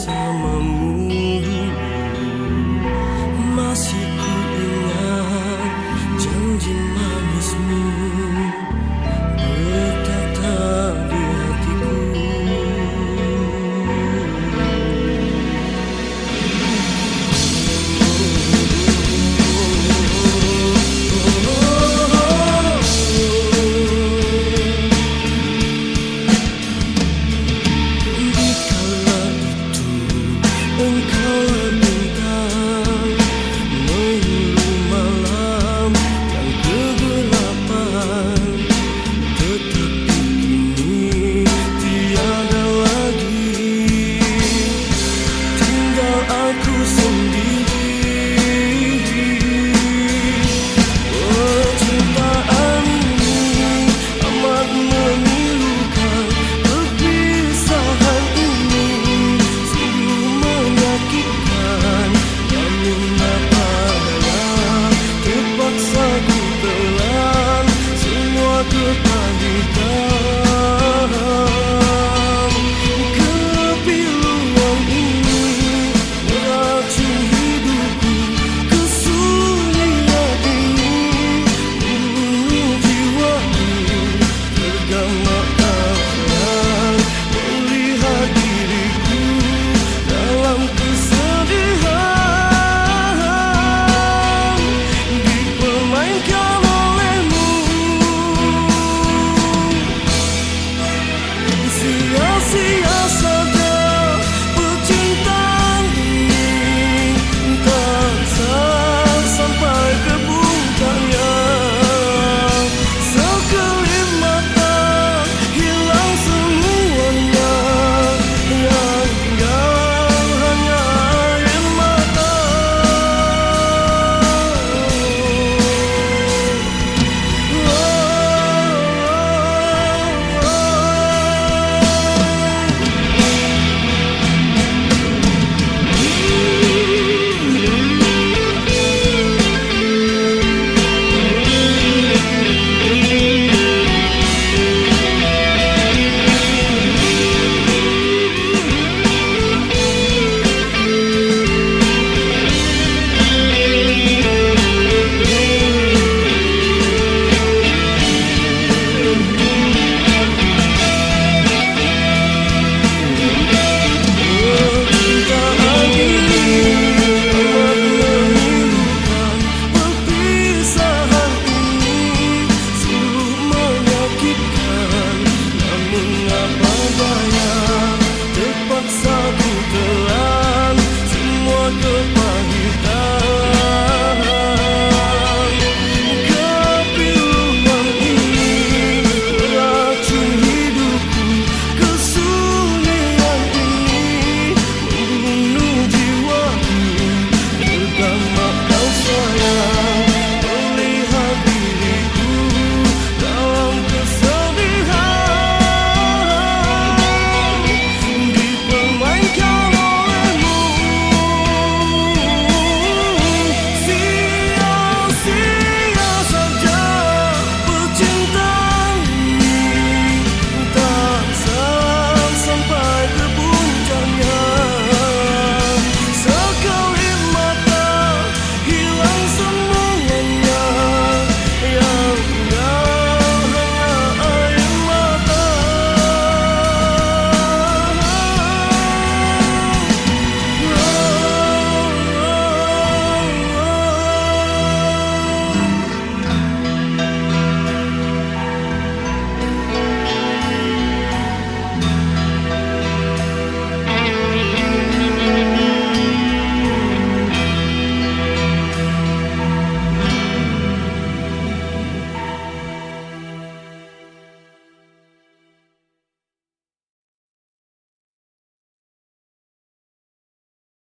sao bersamamu